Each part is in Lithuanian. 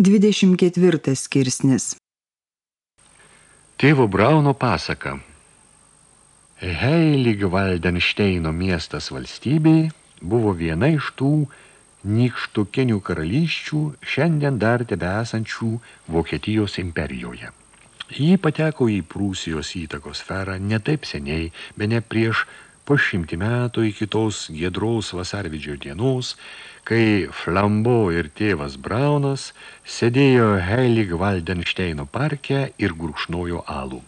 24 skirsnis Tėvo Brauno pasaka Heilig Valdensteino miestas valstybei buvo viena iš tų nykštukinių karalysčių šiandien dar tebe esančių Vokietijos imperijoje. Jį pateko į Prūsijos įtakos sferą ne taip seniai, be ne prieš po šimtį metų iki tos giedraus vasarvidžio dienos, kai Flambo ir tėvas Braunas sėdėjo Heilig Waldensteino parke ir gurkšnojo alų.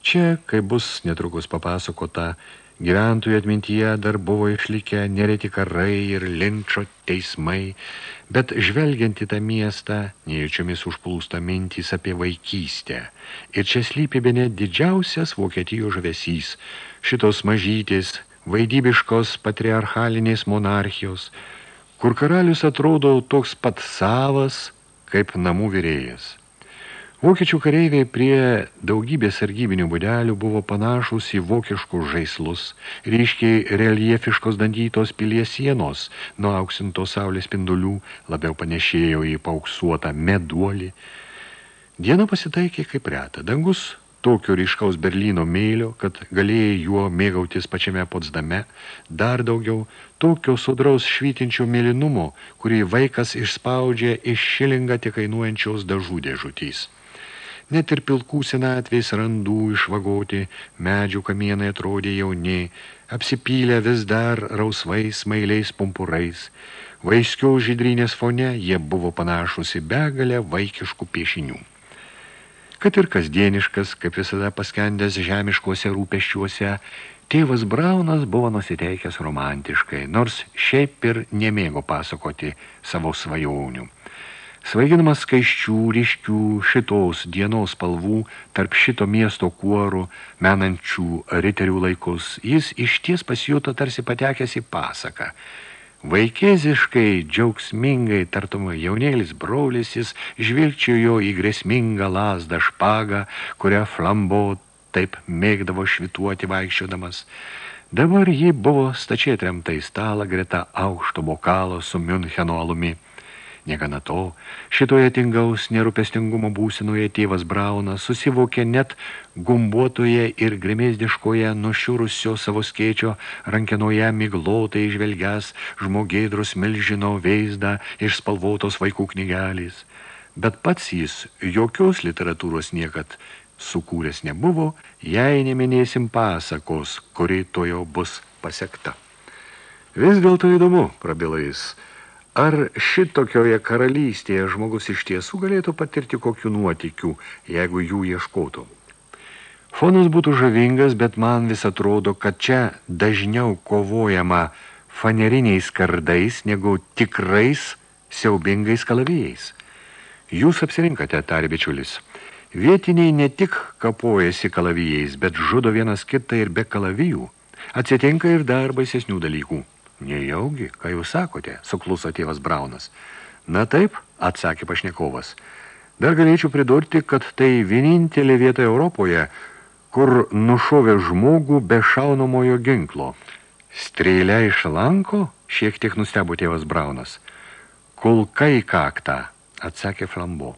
Čia, kai bus netrukus papasakota, gyventojų atmintyje dar buvo išlikę nereti karai ir linčo teismai, bet žvelgiant į tą miestą, nejučiomis užplūsta mintys apie vaikystę. Ir čia slypi bene didžiausias Vokietijos žavesys, šitos mažytės, vaidybiškos patriarchalinės monarchijos, kur karalius atrodo toks pat savas, kaip namų vyrėjas. Vokiečių kareiviai prie daugybės sargybinių budelių buvo panašus į vokiškus žaislus, ryškiai reliefiškos dandytos pilies sienos, nuo auksintos saulės spindulių labiau panešėjo į pauksuotą meduolį. Diena pasitaikė kaip reta, dangus tokio ryškaus Berlyno mėlio, kad galėjai juo mėgautis pačiame Potsdame, dar daugiau tokio sudraus švytinčio mėlynumo, kurį vaikas išspaudžia iš šilingą tik kainuojančios dažų dėžutys. Net ir pilkų senatvės randų išvagoti, medžių kamienai atrodė jauni, apsipylę vis dar rausvais mailiais pumpurais. Vaiskiau žydrynės fone jie buvo panašus į begalę vaikiškų piešinių kad ir kasdieniškas, kaip visada paskendęs žemiškuose rūpeščiuose, tėvas Braunas buvo nusiteikęs romantiškai, nors šiaip ir nemėgo pasakoti savo svajonių. Svaiginamas skaiščių, ryškių, šitos dienos spalvų, tarp šito miesto kuorų, menančių riterių laikus, jis išties pasijuto tarsi patekęs į pasaką – Vaikėziškai, džiaugsmingai, tartum jaunėlis brolis, jis žvilgčiojo į grėsmingą lasdą špagą, kurią flambo taip mėgdavo švituoti vaikščiodamas. Dabar ji buvo stačiai tremta į stalą greta aukšto bokalo su Müncheno alumi. Negana to, šitoje tingaus nerūpestingumo būsinoje tėvas Braunas susivokė net gumbuotoje ir grimėsdiškoje nušiurusio savo skėčio rankenoje miglotai žvelgęs žmogėdrus milžino veizdą iš spalvotos vaikų knygelės. Bet pats jis jokios literatūros niekad sukūręs nebuvo, jei neminėsim pasakos, kuri to jau bus pasiekta. Vis dėlto įdomu, prabila jis, Ar šitokioje karalystėje žmogus iš tiesų galėtų patirti kokių nuotikių, jeigu jų ieškotų? Fonas būtų žavingas, bet man vis atrodo, kad čia dažniau kovojama faneriniais kardais negu tikrais siaubingais kalavijais. Jūs apsirinkate, tarė bičiulis. Vietiniai ne tik kapojasi kalavijais, bet žudo vienas kitą ir be kalavijų. Atsitinka ir dar baisesnių dalykų. Nejaugi, ką jūs sakote, sukluso tėvas Braunas. Na taip, atsakė pašnekovas. Dar galėčiau pridurti, kad tai vienintelė vieta Europoje, kur nušovė žmogų be šaunamojo ginklo. Strėlę iš lanko, šiek tiek nustebo tėvas Braunas. Kulka į kaktą, atsakė Flambo.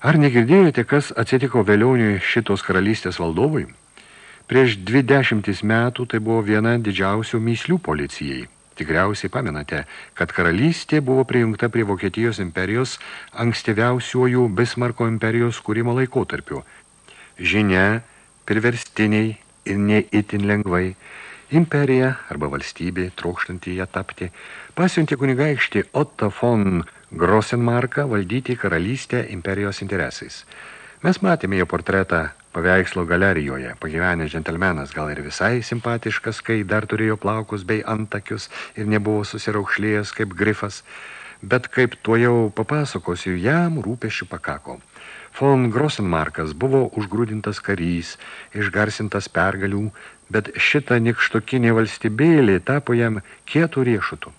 Ar negirdėjote, kas atsitiko vėliauniui šitos karalystės valdovui? Prieš dvi dešimtis metų tai buvo viena didžiausių myslių policijai. Tikriausiai pamenate, kad karalystė buvo prijungta prie Vokietijos imperijos ankstyviausiųjų Bismarko imperijos kūrimo laikotarpių. Žinia, priverstiniai ir neįtin lengvai, imperija arba valstybė, trokštanti ją tapti, pasiuntė kunigaikštį Otto von Grossenmarką valdyti karalystę imperijos interesais. Mes matėme jo portretą paveikslo galerijoje. Pagyvenęs džentelmenas gal ir visai simpatiškas, kai dar turėjo plaukus bei antakius ir nebuvo susiraukšlėjęs kaip grifas, bet kaip tuo jau papasakosiu, jam rūpešių pakako. Von Grossenmarkas buvo užgrūdintas karys, išgarsintas pergalių, bet šita nikštokinė valstybėlė tapo jam kietų riešutų.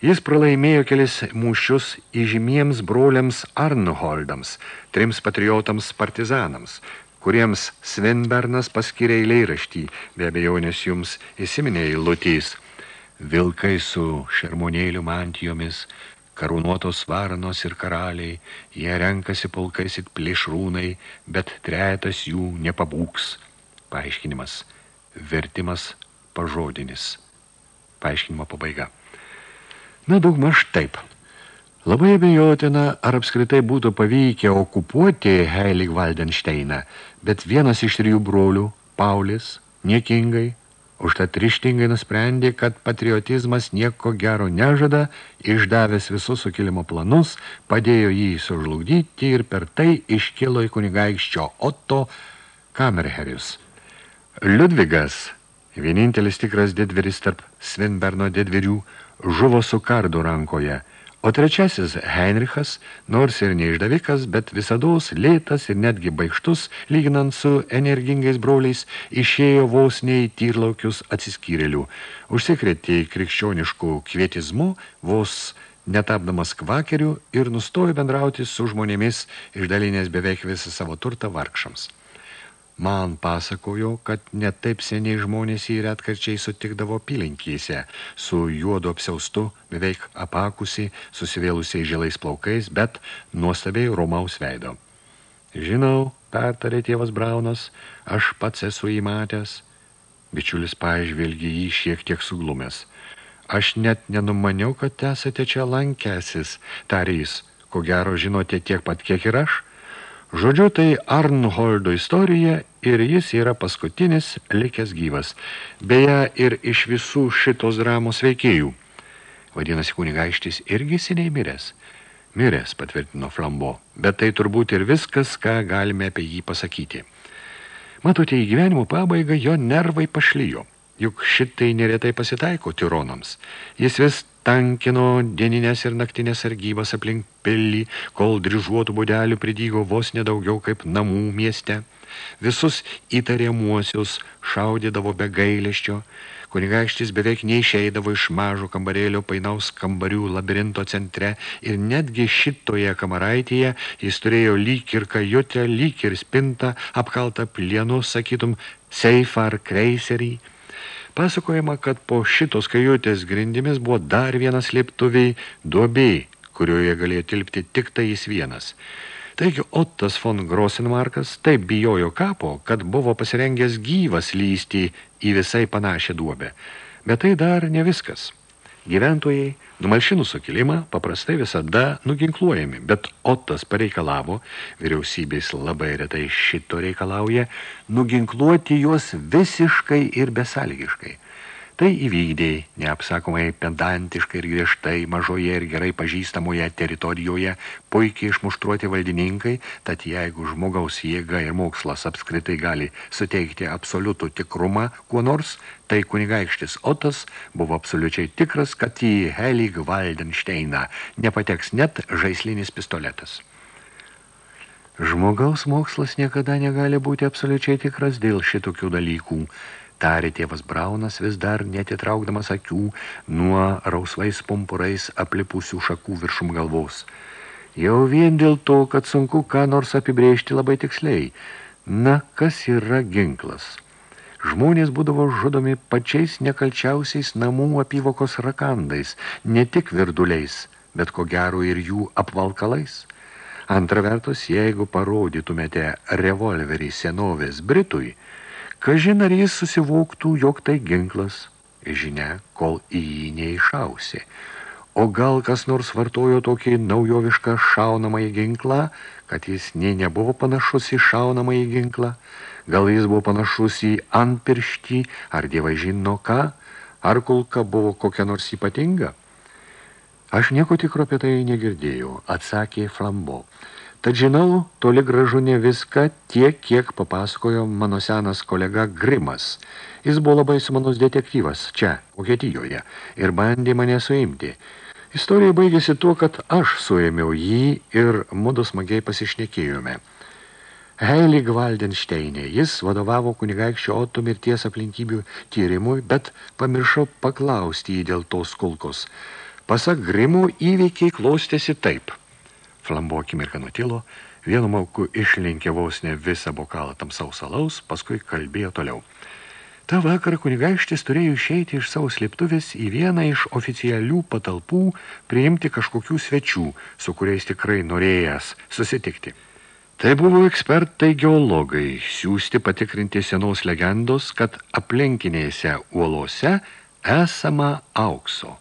Jis pralaimėjo kelis mūšius įžymiems broliams Arnholdams, trims patriotams partizanams, kuriems Svenbernas paskyrė eilėraštį, be abejonės jums įsiminė eilutys. Vilkai su šermonėlių mantijomis, karūnuotos varnos ir karaliai, jie renkasi pulkais it plėšrūnai, bet trejetas jų nepabūks. Paaiškinimas. Vertimas pažodinis. Paaiškinimo pabaiga. Na, daugmaž taip. Labai abejotina, ar apskritai būtų pavykę okupuoti Heilig Waldensteiną, bet vienas iš trijų brolių, Paulis, niekingai, užtat ryštingai nusprendė, kad patriotizmas nieko gero nežada, išdavęs visus sukilimo planus, padėjo jį sužlugdyti ir per tai iškilo į kunigaikščio Otto Kamerherius. Liudvigas, vienintelis tikras didveris tarp Svinberno didverių, žuvo su kardu rankoje – O trečiasis Heinrichas, nors ir neišdavikas, bet visados lėtas ir netgi baigštus, lyginant su energingais broliais, išėjo vos nei tyrlaukius atsiskyrėlių. Užsikrėtė krikščioniškų kvietizmų, vos netapdamas kvakerių ir nustojo bendrauti su žmonėmis, išdalinės beveik visą savo turtą vargšams. Man pasakojo, kad net taip seniai žmonės jį retkarčiai sutikdavo apylinkėse, su juodu apsiaustu, beveik apakusi, susivėlusiai žilais plaukais, bet nuostabiai romaus veido. Žinau, pertarė tėvas Braunas, aš pats esu įmatęs. Bičiulis pažvelgė jį šiek tiek suglumęs. Aš net nenumaniau, kad esate čia lankęsis, tarys, ko gero žinote tiek pat, kiek ir aš – Žodžiu, tai Arnholdo istorija ir jis yra paskutinis likęs gyvas. Beje, ir iš visų šitos dramos veikėjų. Vadinasi, kunigaištis irgi seniai miręs. Miręs, patvirtino Flambo, bet tai turbūt ir viskas, ką galime apie jį pasakyti. Matote, į gyvenimo pabaigą jo nervai pašlyjo. Juk šitai neretai pasitaiko tironams. Jis vis tankino dieninės ir naktinės sargybas aplink pilį, kol dryžuotų bodelių pridygo vos nedaugiau kaip namų mieste. Visus įtariamuosius šaudydavo be gaileščio, kunigaikštis beveik neišeidavo iš mažo kambarėlio painaus kambarių labirinto centre ir netgi šitoje kamaraitėje jis turėjo lyg ir kajutę, lyg ir spintą, apkaltą plienu, sakytum, seifą ar kreiserį, Pasakojama, kad po šitos kajutės grindimis buvo dar vienas slėptuviai duobei, kurioje galėjo tilpti tik tai jis vienas. Taigi Ottas von Grosenmarkas taip bijojo kapo, kad buvo pasirengęs gyvas lysti į visai panašią duobę. Bet tai dar ne viskas. Gyventojai, numalšinus sukilimą, paprastai visada nuginkluojami, bet Otas pareikalavo, vyriausybės labai retai šito reikalauja, nuginkluoti juos visiškai ir besąlygiškai – Tai įvykdė neapsakomai pedantiškai ir griežtai mažoje ir gerai pažįstamoje teritorijoje puikiai išmuštruoti valdininkai, tad jeigu žmogaus jėga ir mokslas apskritai gali suteikti absoliutų tikrumą kuo nors, tai kunigaikštis Otas buvo absoliučiai tikras, kad į Helig Waldensteiną nepateks net žaislinis pistoletas. Žmogaus mokslas niekada negali būti absoliučiai tikras dėl šitokių dalykų, tarė tėvas Braunas vis dar netitraukdamas akių nuo rausvais pumpurais aplipusių šakų viršum galvos. Jau vien dėl to, kad sunku ką nors apibrėžti labai tiksliai. Na, kas yra ginklas? Žmonės būdavo žudomi pačiais nekalčiausiais namų apyvokos rakandais, ne tik virduliais, bet ko gero ir jų apvalkalais. Antra vertus, jeigu parodytumėte revolverį senovės Britui – Kažin ar jis susivoktų, jog tai ginklas, žinia, kol į jį neišausi. O gal kas nors vartojo tokį naujovišką šaunamąjį ginklą, kad jis nei nebuvo panašus į šaunamąjį ginklą, gal jis buvo panašus į antpirštį, ar dievai žino ką, ar kulka buvo kokia nors ypatinga? Aš nieko tikro apie tai negirdėjau, atsakė Flambo. Tad žinau, toli gražu ne viską tiek, kiek papasakojo mano senas kolega Grimas. Jis buvo labai sumanus detektyvas čia, Vokietijoje, ir bandė mane suimti. Istorija baigėsi tuo, kad aš suėmiau jį ir mudu smagiai pasišnekėjome. Heilig Waldensteinė, jis vadovavo kunigaikščio Oto mirties aplinkybių tyrimui, bet pamiršo paklausti jį dėl tos kulkos. Pasak Grimų įveikiai klostėsi taip – Flambo akimirką nutilo, vienu mauku išlenkė vos ne visą bokalą tamsaus alaus, paskui kalbėjo toliau. Ta vakarą kunigaištis turėjo išeiti iš savo slėptuvės į vieną iš oficialių patalpų priimti kažkokių svečių, su kuriais tikrai norėjęs susitikti. Tai buvo ekspertai geologai, siūsti patikrinti senos legendos, kad aplinkinėse uolose esama aukso.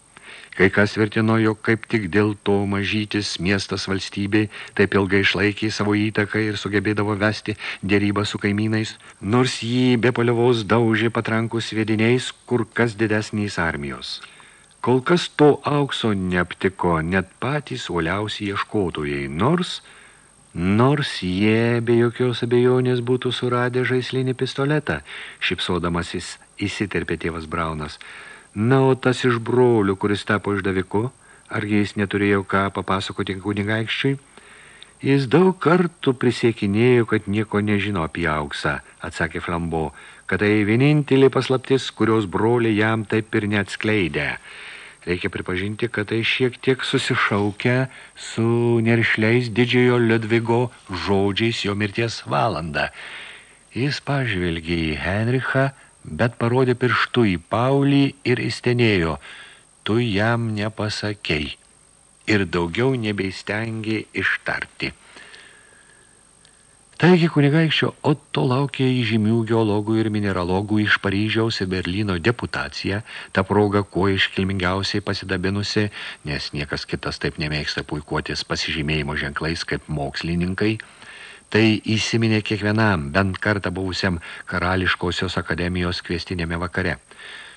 Kai kas vertino, jog kaip tik dėl to mažytis miestas valstybei taip ilgai išlaikė savo įtaką ir sugebėdavo vesti dėrybą su kaimynais, nors jį be paliovos daužė patrankus sviediniais kur kas didesnės armijos. Kol kas to aukso neaptiko net patys uoliausiai ieškotojai, nors, nors jie be jokios abejonės būtų suradę žaislinį pistoletą, šipsodamasis įsiterpė tėvas Braunas – Na, o tas iš brolių, kuris tapo išdaviku, argi jis neturėjo ką papasakoti kunigaikščiui? Jis daug kartų prisiekinėjo, kad nieko nežino apie auksą, atsakė Flambo, kad tai vienintelė paslaptis, kurios broliai jam taip ir neatskleidė. Reikia pripažinti, kad tai šiek tiek susišaukia su neršliais didžiojo Liudvigo žodžiais jo mirties valandą. Jis pažvelgė į Henrichą, bet parodė pirštu į Paulį ir įstenėjo, tu jam nepasakei ir daugiau nebeistengi ištarti. Taigi kunigaikščio Otto laukė įžymių geologų ir mineralogų iš Paryžiaus ir Berlyno deputacija, ta proga kuo iškilmingiausiai pasidabinusi, nes niekas kitas taip nemėgsta puikuotis pasižymėjimo ženklais kaip mokslininkai – Tai įsiminė kiekvienam, bent kartą buvusiam karališkosios akademijos kviestinėme vakare.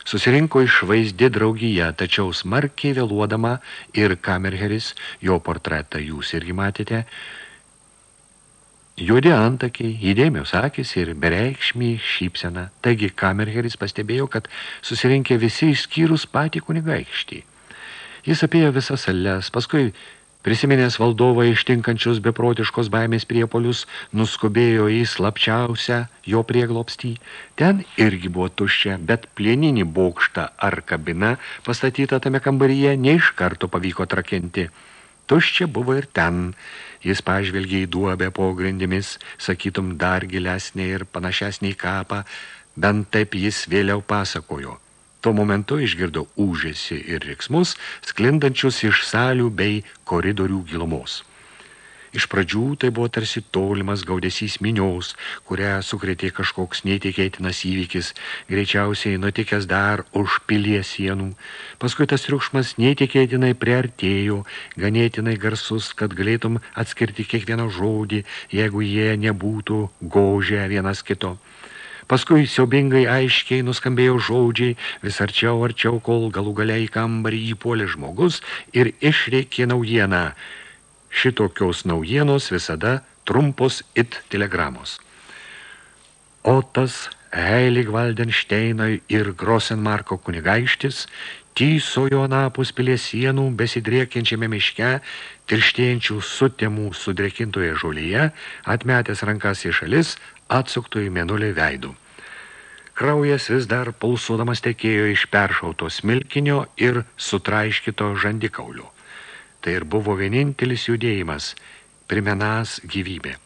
Susirinko išvaizdi draugija, tačiau smarkiai vėluodama ir kamerheris, jo portretą jūs irgi matėte, Juodi antakiai, įdėmios akis ir bereikšmį šypsena. Taigi kamerheris pastebėjo, kad susirinkė visi išskyrus patį kunigaikštį. Jis apėjo visas sales, paskui Prisiminęs valdovą ištinkančius beprotiškos baimės priepolius, nuskubėjo į slapčiausią jo prieglopstį. Ten irgi buvo tuščia, bet plieninį bokštą ar kabina pastatyta tame kambaryje neiš karto pavyko trakinti. Tuščia buvo ir ten. Jis pažvelgė į duobę po grindimis, sakytum dar gilesnė ir panašesnį kapą, bent taip jis vėliau pasakojo. Tuo momentu išgirdo užėsi ir riksmus, sklindančius iš salių bei koridorių gilumos. Iš pradžių tai buvo tarsi tolimas gaudesys miniaus, kurią sukrėtė kažkoks neįtikėtinas įvykis, greičiausiai nutikęs dar už pilies sienų. Paskui tas triukšmas neįtikėtinai priartėjo, ganėtinai garsus, kad galėtum atskirti kiekvieną žodį, jeigu jie nebūtų gožę vienas kito. Paskui siaubingai aiškiai nuskambėjo žodžiai, vis arčiau, arčiau, kol galų galiai kambarį įpuolė žmogus ir išreikė naujieną. Šitokios naujienos visada trumpos it telegramos. Otas, Heilig Valdensteinai ir Grosenmarko kunigaištis tysojo anapus pilies sienų besidriekiančiame miške, tirštėjančių sutemų sudrekintoje žolyje, atmetęs rankas į šalis, atsuktų į mėnulį veidų. Kraujas vis dar pulsuodamas tekėjo iš peršauto smilkinio ir sutraiškito žandikaulio. Tai ir buvo vienintelis judėjimas, primenas gyvybė.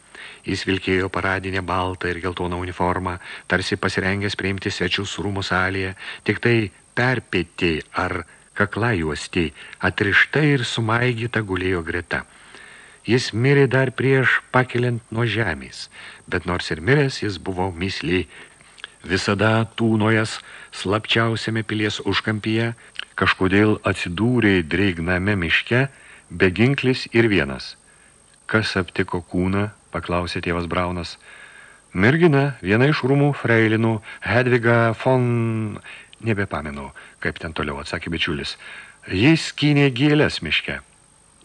Jis vilkėjo paradinę baltą ir geltoną uniformą, tarsi pasirengęs priimti svečius rūmų salėje, tik tai perpėti ar kaklajuosti, atrišta ir sumaigyta gulėjo greta. Jis mirė dar prieš pakeliant nuo žemės, bet nors ir miręs, jis buvo misliai. Visada tūnojas slapčiausiame pilies užkampyje, kažkodėl atsidūrė drėgname miške, beginklis ir vienas. Kas aptiko kūną, paklausė tėvas Braunas. Mergina, viena iš rūmų freilinų, Hedviga von... Nebepamenu, kaip ten toliau atsakė bičiulis. Jis skynė gėlės miške.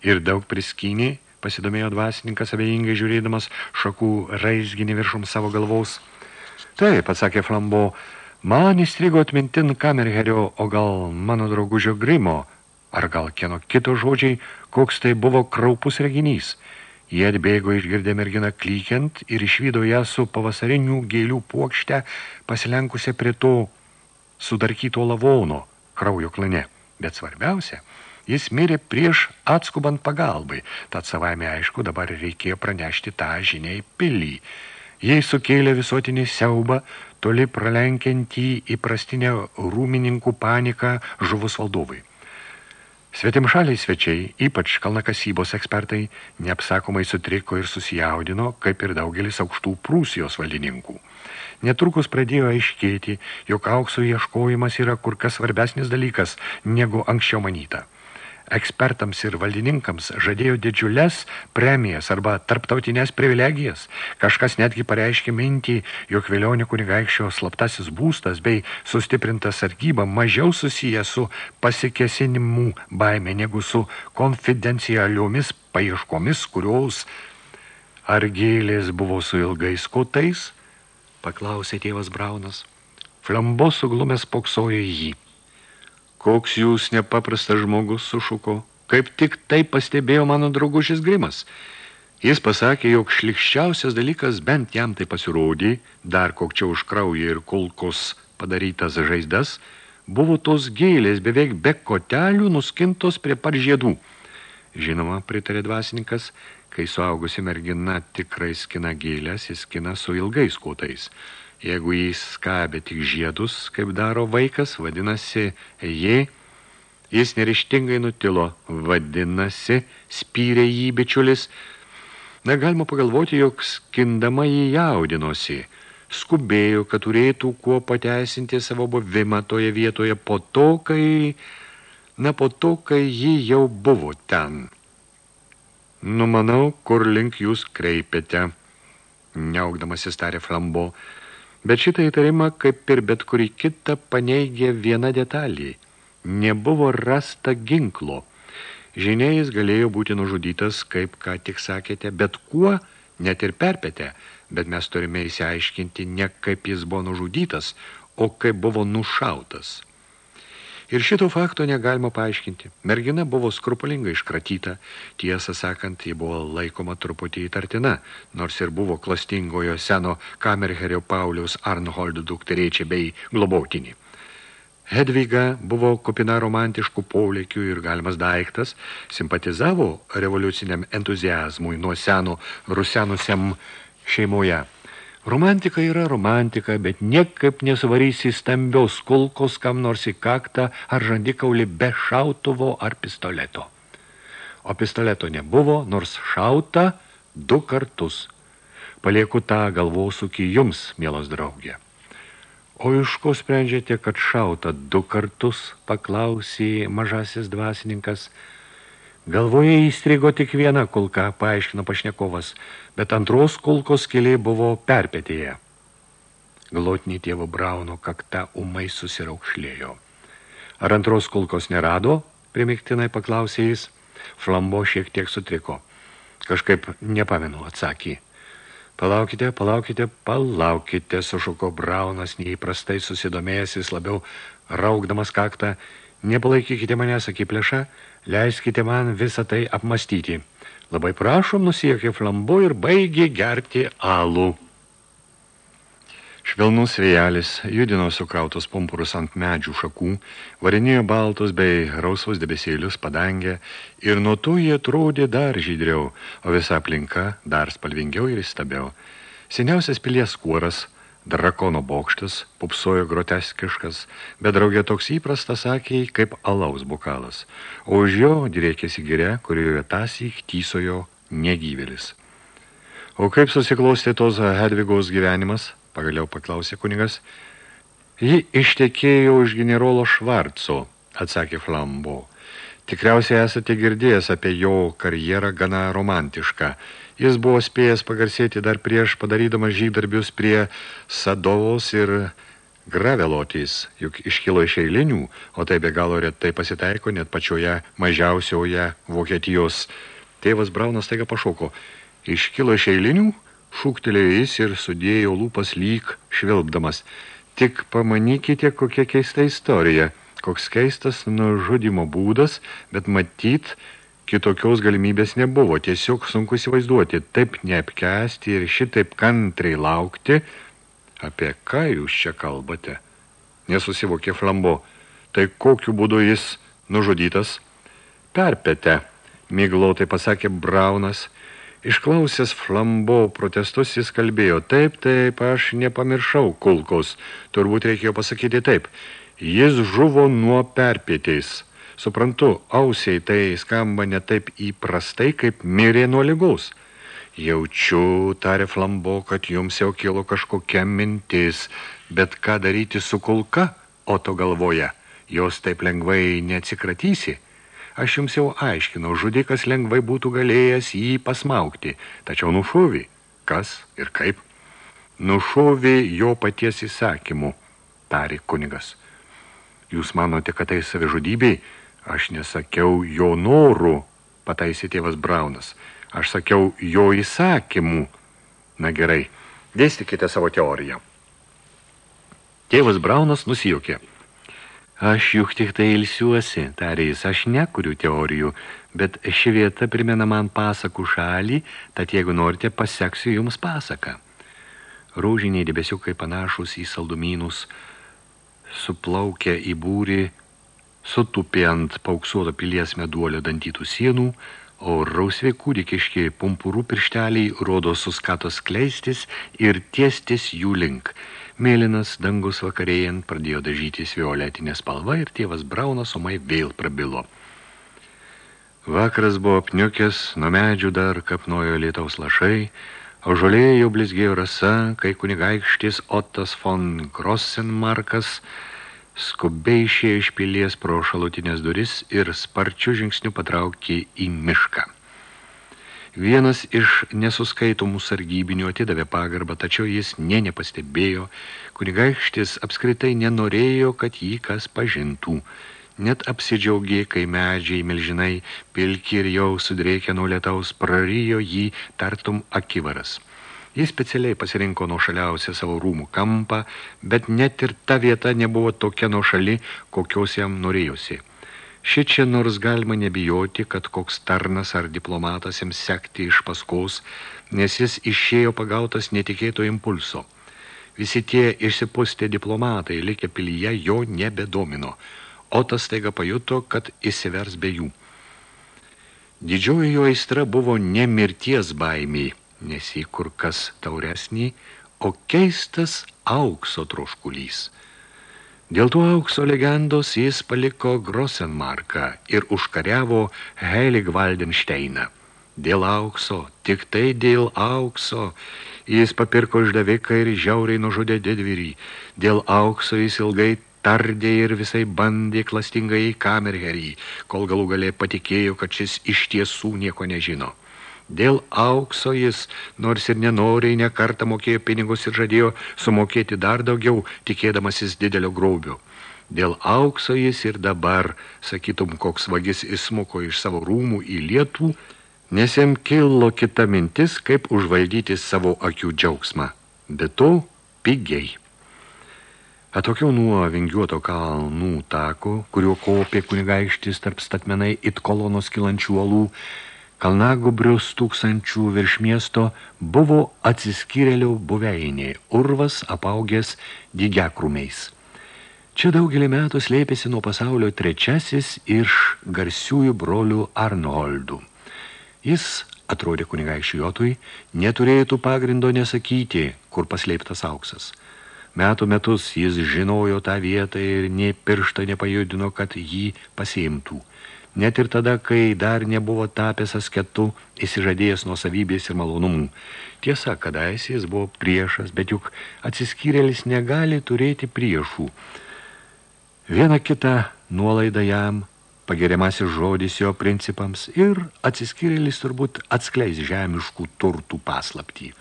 Ir daug priskynė, pasidomėjo dvasininkas abejingai žiūrėdamas šakų raizginį viršum savo galvaus. Taip, atsakė Flambo, man įstrigo atmintin kamerherio, o gal mano draugužio grimo, ar gal kieno kito žodžiai, koks tai buvo kraupus reginys. Jie atbėgo išgirdę merginą klykiant ir išvydo ją su pavasarinių gėlių puokšte pasilenkusią prie to sudarkyto lavono kraujo klane. Bet svarbiausia – Jis mirė prieš atskubant pagalbai, tad savaime aišku dabar reikėjo pranešti tą žiniai pilį. Jei sukėlė visuotinį siaubą, toli pralenkiantį įprastinę rūmininkų paniką žuvus valdovai. Svetimšaliai svečiai, ypač kalnakasybos ekspertai, neapsakomai sutriko ir susijaudino, kaip ir daugelis aukštų Prūsijos valdininkų. Netrukus pradėjo aiškėti, jog aukso ieškojimas yra kur kas svarbesnis dalykas, negu anksčiau manyta. Ekspertams ir valdininkams žadėjo didžiulės premijas arba tarptautinės privilegijas. Kažkas netgi pareiškė mintį, jog Vėlionė kunigaikščio slaptasis būstas bei sustiprinta sargyba mažiau susiję su pasikėsinimų baime negu su konfidencialiomis paieškomis, kurios ar gėlės buvo su ilgais kotais, paklausė tėvas Braunas. Flambo suglumės poksojo jį. Koks jūs nepaprastas žmogus, sušuko. Kaip tik tai pastebėjo mano draugušis Grimas. Jis pasakė, jog šlikščiausias dalykas bent jam tai pasirodė, dar kokčia už kraują ir kulkos padarytas žaizdas, buvo tos gėlės beveik be kotelių nuskintos prie par žiedų. Žinoma, pritarė dvasininkas, kai suaugusi mergina tikrai skina gėlės, jis skina su ilgais kotais – Jeigu jis skabė tik žiedus, kaip daro vaikas, vadinasi, jie, jis nerištingai nutilo, vadinasi, spyrė jį bičiulis. Na, galima pagalvoti, jog skindama jį jaudinosi, skubėjo, kad turėtų kuo pateisinti savo buvimą toje vietoje po to, kai, na, po to, kai jį jau buvo ten. Numanau, kur link jūs kreipiate, neaugdamasis tarė flambo, Bet šitą įtarimą, kaip ir bet kurį kitą, paneigė viena detalė. Nebuvo rasta ginklo. Žinia, jis galėjo būti nužudytas, kaip ką tik sakėte, bet kuo, net ir perpetę, bet mes turime įsiaiškinti ne kaip jis buvo nužudytas, o kaip buvo nušautas. Ir šito fakto negalima paaiškinti. Mergina buvo skrupulingai iškratyta, tiesą sakant, ji buvo laikoma truputį įtartina, nors ir buvo klastingojo seno kamerherio Pauliaus Arnholdo dukterėčia bei globotinį. Hedviga buvo kupina romantiškų polėkių ir galimas daiktas, simpatizavo revoliuciniam entuziazmui nuo seno rusenusiam šeimoje. Romantika yra romantika, bet niekaip nesuvarysi stambios kulkos kam nors į kaktą ar žandikaulį be šautuvo ar pistoleto. O pistoleto nebuvo, nors šauta du kartus. Palieku tą galvosūkį jums, mielos draugė. O iš ko sprendžiate, kad šauta du kartus, paklausė mažasis dvasininkas – Galvoje įstrigo tik viena kulka, paaiškino pašnekovas, bet antros kulkos keliai buvo perpetėje. Glotnį tėvo Brauno kakta umai susiraukšlėjo. Ar antros kulkos nerado? Primiktinai paklausė jis. Flambo šiek tiek sutriko. Kažkaip nepamenu, atsakė. Palaukite, palaukite, palaukite, sušuko Braunas, neįprastai susidomėjęs jis labiau raukdamas kaktą. Nepalaikykite manęs, sakė plėša, leiskite man visą tai apmastyti. Labai prašom, nusiekė flambo ir baigė gerti alų. Švelnus vėjelis judino sukrautos pumpurus ant medžių šakų, varinėjo baltos bei rausvos debesėlius padangę ir nuo to jie atrodė dar žydriau, o visa aplinka dar spalvingiau ir įstabiau. Seniausias pilies kuoras – Drakono bokštas pupsojo groteskiškas, bet draugė toks įprastas akiai kaip alaus bokalas, o už jo drėkėsi giria, kurioje tasik tysojo negyvelis. O kaip susiklostė tos Hedvigos gyvenimas, pagaliau paklausė kunigas, ji ištekėjo už generolo Švarco, atsakė Flambo. Tikriausiai esate girdėjęs apie jo karjerą gana romantišką – Jis buvo spėjęs pagarsėti dar prieš padarydamas žygdarbius prie Sadovos ir Gravelotys, juk iškilo iš eilinių, o tai be galo retai pasitaiko net pačioje mažiausioje Vokietijos. Tėvas Braunas taiga pašoko. Iškilo iš eilinių, šūktelėjo jis ir sudėjo lūpas lyg švilpdamas. Tik pamanykite, kokia keista istorija, koks keistas nužudimo būdas, bet matyt, Kitokios galimybės nebuvo, tiesiog sunku įsivaizduoti, taip neapkesti ir šitaip kantriai laukti, apie ką jūs čia kalbate. Nesusivokė flambo, tai kokiu būdu jis nužudytas? Perpete, miglotai pasakė Braunas, Išklausęs flambo protestus, jis kalbėjo, taip, taip, aš nepamiršau kulkos. Turbūt reikėjo pasakyti taip. Jis žuvo nuo perpėteis. Suprantu, ausiai tai skamba ne taip įprastai, kaip mirė nuo lygaus. Jaučiu, tarė flambo, kad jums jau kilo kažkokia mintis, bet ką daryti su kulka, o to galvoja, jos taip lengvai neatsikratysi. Aš jums jau aiškinau, žudikas lengvai būtų galėjęs jį pasmaukti, tačiau nušovė. Kas ir kaip? Nušovė jo paties įsakymu, tarė kunigas. Jūs manote, kad tai savižudybei? Aš nesakiau jo norų, pataisė tėvas Braunas. Aš sakiau jo įsakymu. Na gerai, dėstykite savo teoriją. Tėvas Braunas nusijokė. Aš juk tik tai ilsiuosi, tarė jis, aš nekuriu teorijų, bet ši vieta primena man pasakų šalį, tad jeigu norite, paseksiu jums pasaką. Rūžiniai debesiukai panašus į saldumynus, suplaukia į būrį, sutupė ant pauksuoto pilies meduolio dantytų sienų, o rausvė kūdikiški pumpurų piršteliai rodo suskatos kleistis ir tiestis jų link – Mėlynas dangus vakarėjant pradėjo dažytis violetinė spalva ir tėvas Braunas omai vėl prabilo. Vakaras buvo apniukęs, nuo medžių dar kapnojo lietaus lašai, o žolėje jau blizgėjo rasa, kai kunigaikštis Ottas von Grossenmarkas skubiai išėjo iš pilies pro šalutinės duris ir sparčių žingsnių patraukė į mišką. Vienas iš nesuskaitomų sargybinių atidavė pagarbą, tačiau jis ne nepastebėjo. Kunigaikštis apskritai nenorėjo, kad jį kas pažintų. Net apsidžiaugė, kai medžiai milžinai pilki ir jau sudrėkė nuo lietaus, prarijo jį tartum akivaras. Jis specialiai pasirinko nuošaliausią savo rūmų kampą, bet net ir ta vieta nebuvo tokia nuošali, kokios jam norėjosi. Ši čia nors galima nebijoti, kad koks tarnas ar diplomatas jam sekti iš paskaus, nes jis išėjo pagautas netikėto impulso. Visi tie išsipustė diplomatai, likę pilyje, jo nebedomino. Otas taiga pajuto, kad įsivers be jų. Didžioji jo aistra buvo ne mirties baimiai, nes jį kur kas tauresnį, o keistas aukso troškulys – Dėl to aukso legendos jis paliko Grosenmarką ir užkariavo Heiligvaldensteiną. Dėl aukso, tik tai dėl aukso, jis papirko išdaviką ir žiauriai nužudė didvyrį. Dėl aukso jis ilgai tardė ir visai bandė klastingai į kamerherį, kol galų galė patikėjo, kad šis iš tiesų nieko nežino. Dėl aukso jis, nors ir nenoriai, nekartą mokėjo pinigus ir žadėjo sumokėti dar daugiau, tikėdamasis didelio graubio. Dėl aukso jis ir dabar, sakytum, koks vagis įsmuko iš savo rūmų į lietų, nes jam kilo kita mintis, kaip užvaldyti savo akių džiaugsmą. Be to, pigiai. Atokiau nuo vingiuoto kalnų tako, kuriuo kopė kunigaikštis tarp statmenai it kolonos kilančių uolų, Kalnagubrių stūksančių virš miesto buvo atsiskyrėlių buveinė, urvas apaugęs dygiakrūmiais. Čia daugelį metų slėpėsi nuo pasaulio trečiasis iš garsiųjų brolių Arnoldų. Jis, atrodė kunigaikščiotui, neturėtų pagrindo nesakyti, kur paslėptas auksas. Metų metus jis žinojo tą vietą ir nei pirštą nepajudino, kad jį pasiimtų – net ir tada, kai dar nebuvo tapęs asketu, įsižadėjęs nuo savybės ir malonumų. Tiesa, kadais jis buvo priešas, bet juk atsiskyrėlis negali turėti priešų. Viena kita nuolaida jam, pageriamasis žodis jo principams ir atsiskyrėlis turbūt atskleis žemiškų turtų paslaptį.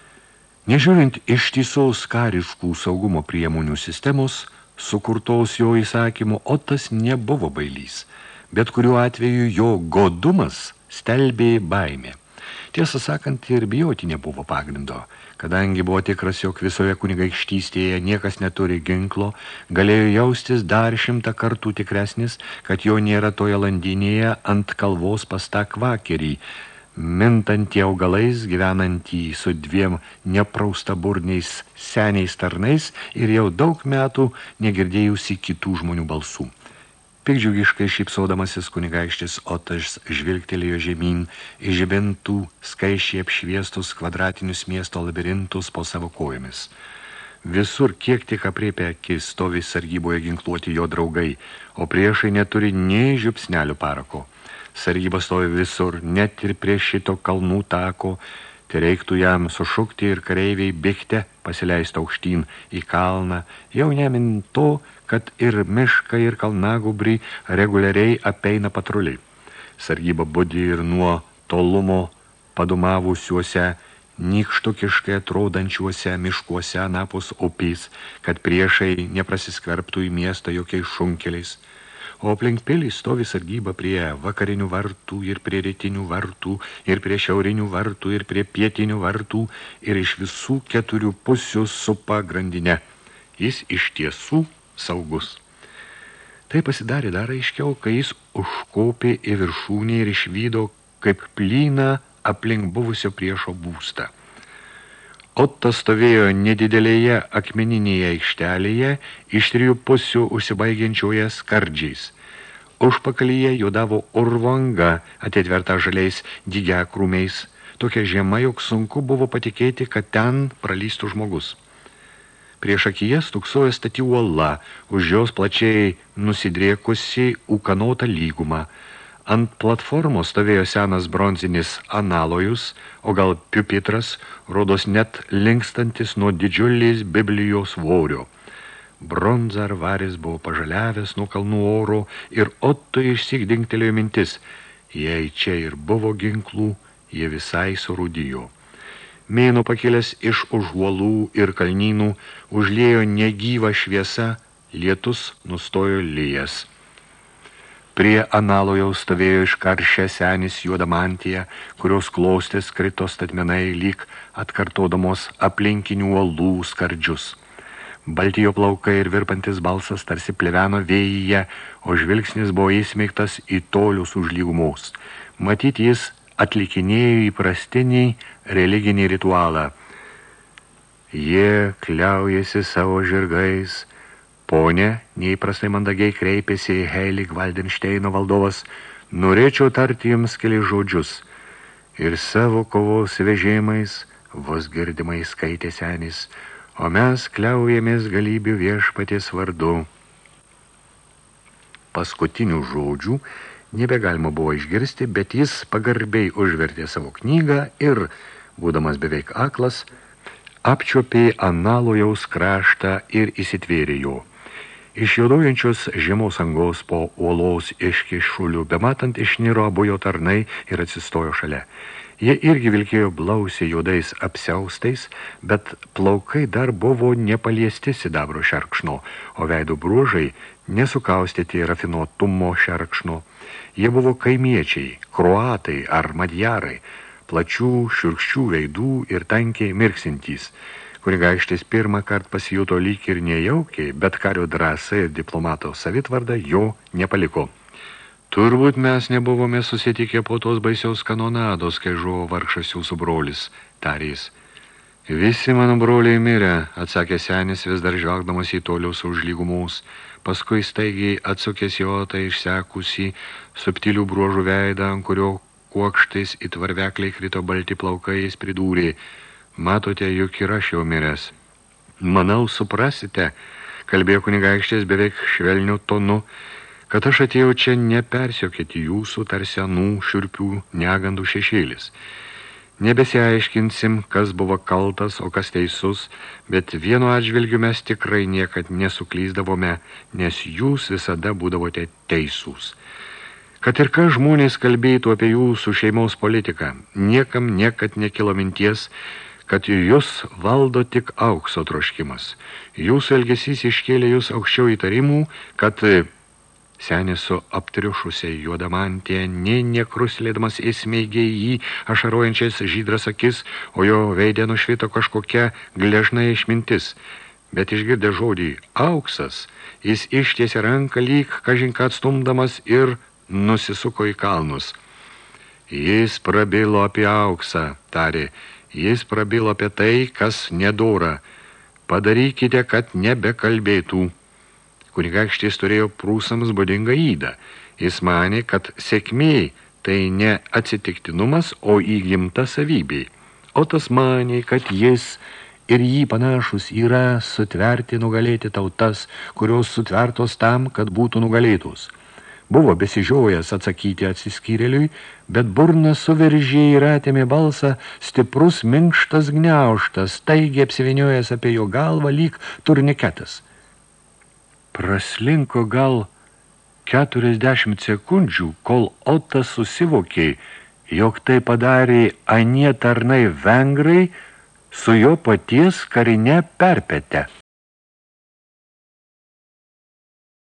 Nežiūrint ištisos kariškų saugumo priemonių sistemos, sukurtos jo įsakymu, o tas nebuvo bailys – bet kuriuo atveju jo godumas stelbė baimė. Tiesą sakant, ir bijoti nebuvo pagrindo, kadangi buvo tikras, jog visoje kunigaikštystėje niekas neturi ginklo, galėjo jaustis dar šimtą kartų tikresnis, kad jo nėra toje landinėje ant kalvos pasta kvakerį, mintantį augalais, gyvenantį su dviem nepraustaburniais seniais tarnais ir jau daug metų negirdėjusi kitų žmonių balsų. Pikdžiugiškai šypsodamasis kunigaikštis Otas žvilgtelėjo žemyn į žibintų skaičiai apšviestus kvadratinius miesto labirintus po savo kojomis. Visur, kiek tik apriepia akis, stovi sargyboje ginkluoti jo draugai, o priešai neturi nei žiupsnelių parako. Sargyba stovi visur, net ir prie šito kalnų tako, tai reiktų jam sušukti ir kareiviai bėgte pasileisti aukštyn į kalną, jau nemint to, kad ir mišką ir kalnagubrį reguliariai apeina patruliai. Sargyba budi ir nuo tolumo padumavusiuose, nykštukiškai atrodančiuose miškuose anapus upys, kad priešai neprasiskverbtų į miestą jokiais šunkeliais. O aplink pilį stovi sargyba prie vakarinių vartų ir prie rytinių vartų ir prie šiaurinių vartų ir prie pietinių vartų ir iš visų keturių pusių supa grandinę. Jis iš tiesų saugus. Tai pasidarė dar aiškiau, kai jis užkopė į viršūnį ir išvydo kaip plyną aplink buvusio priešo būstą. Ottas stovėjo nedidelėje akmeninėje aikštelėje iš trijų pusių užsibaigiančioje skardžiais. Užpakalyje judavo urvanga, atitverta žaliais dygiakrūmiais. Tokia žiema, jog sunku buvo patikėti, kad ten pralystų žmogus. Prieš akiją stuksojo stati uola, už jos plačiai nusidriekusi ūkanota lygumą. Ant platformos stovėjo senas bronzinis analojus, o gal piupitras, rodos net linkstantis nuo didžiulės Biblijos vorio. Bronza ar varis buvo pažaliavęs nuo kalnų oro ir Otto išsik dingtelėjo mintis. Jei čia ir buvo ginklų, jie visai surūdijo. Mėnų pakilęs iš užuolų ir kalnynų užlėjo negyvą šviesą, lietus nustojo lyjas. Prie analojaus stovėjo iškaršę senis juodamantija, kurios klostės krito statmenai lyg atkartodamos aplinkinių uolų skardžius. Baltijo plaukai ir virpantis balsas tarsi pleveno vėjyje, o žvilgsnis buvo įsmeigtas į tolius už lygumos. Matyt, jis atlikinėjo įprastinį religinį ritualą. Jie kliaujasi savo žirgais. Ponė, neįprastai mandagiai kreipėsi į Heilig Valdensteino valdovas, norėčiau tarti jums keli žodžius. Ir savo kovos vežėjimais vos girdimai skaitė senis, o mes kliaujamės galybių viešpaties vardu. Paskutinių žodžių nebegalima buvo išgirsti, bet jis pagarbiai užvertė savo knygą ir, būdamas beveik aklas, apčiopė analojaus kraštą ir įsitvėrė jo. Iš juodojančios žiemos angos po uolos iškišulių, bematant išniro abujo tarnai ir atsistojo šalia. Jie irgi vilkėjo blausiai juodais apsiaustais, bet plaukai dar buvo nepaliesti sidabro šerkšno, o veido bruožai nesukaustyti rafinuotumo šerkšno. Jie buvo kaimiečiai, kroatai ar madjarai, plačių, šiurkščių veidų ir tankiai mirksintys. Kunigaikštis pirmą kart pasijuto lyg ir nejaukiai, bet kario drąsa ir diplomato savitvarda jo nepaliko. Turbūt mes nebuvome susitikę po tos baisiaus kanonados, kai žuvo vargšas jūsų brolis, tarys. Visi mano broliai mirė, atsakė senis vis dar žvelgdamas į tolius už lygumus. Paskui staigiai atsukęs jo tai išsekusi subtilių bruožų veidą, ant kurio kuokštais į tvarvekliai krito balti plaukai, jis pridūrė, matote, juk ir aš jau miręs. Manau, suprasite, kalbėjo kunigaikštės beveik švelniu tonu, kad aš atėjau čia nepersiokėti jūsų tarsi anų šiurpių negandų šešėlis. Nebesiaiškinsim, kas buvo kaltas, o kas teisus, bet vienu atžvilgiu mes tikrai niekad nesuklyzdavome, nes jūs visada būdavote teisūs. Kad ir ką žmonės kalbėtų apie jūsų šeimos politiką, niekam niekad nekilo minties, kad jūs valdo tik aukso troškimas. Jūsų elgesys iškėlė jūs aukščiau įtarimų, kad Senis su aptriušusiai juodamantė, nė nekruslėdamas įsmeigė jį ašaruojančiais žydras akis, o jo veidė nušvito kažkokia gležna išmintis. Bet išgirdė žodį auksas, jis ištiesė ranką lyg, kažinką atstumdamas ir nusisuko į kalnus. Jis prabilo apie auksą, tarė, jis prabilo apie tai, kas nedora. Padarykite, kad nebekalbėtų. Kunigaikštis turėjo prūsams būdingą įdą. Jis manė, kad sėkmė tai ne atsitiktinumas, o įgimta savybė. O tas manė, kad jis ir jį panašus yra sutverti nugalėti tautas, kurios sutvertos tam, kad būtų nugalėtos. Buvo besižiojęs atsakyti atsiskyrėliui, bet burnas suveržė ir atėmė balsą, stiprus minkštas gniauštas, taigi apsiviniojęs apie jo galvą lyg turniketas. Praslinko gal 40 sekundžių, kol Otas susivokė, jog tai padarė anie tarnai vengrai, su jo paties karinė perpete.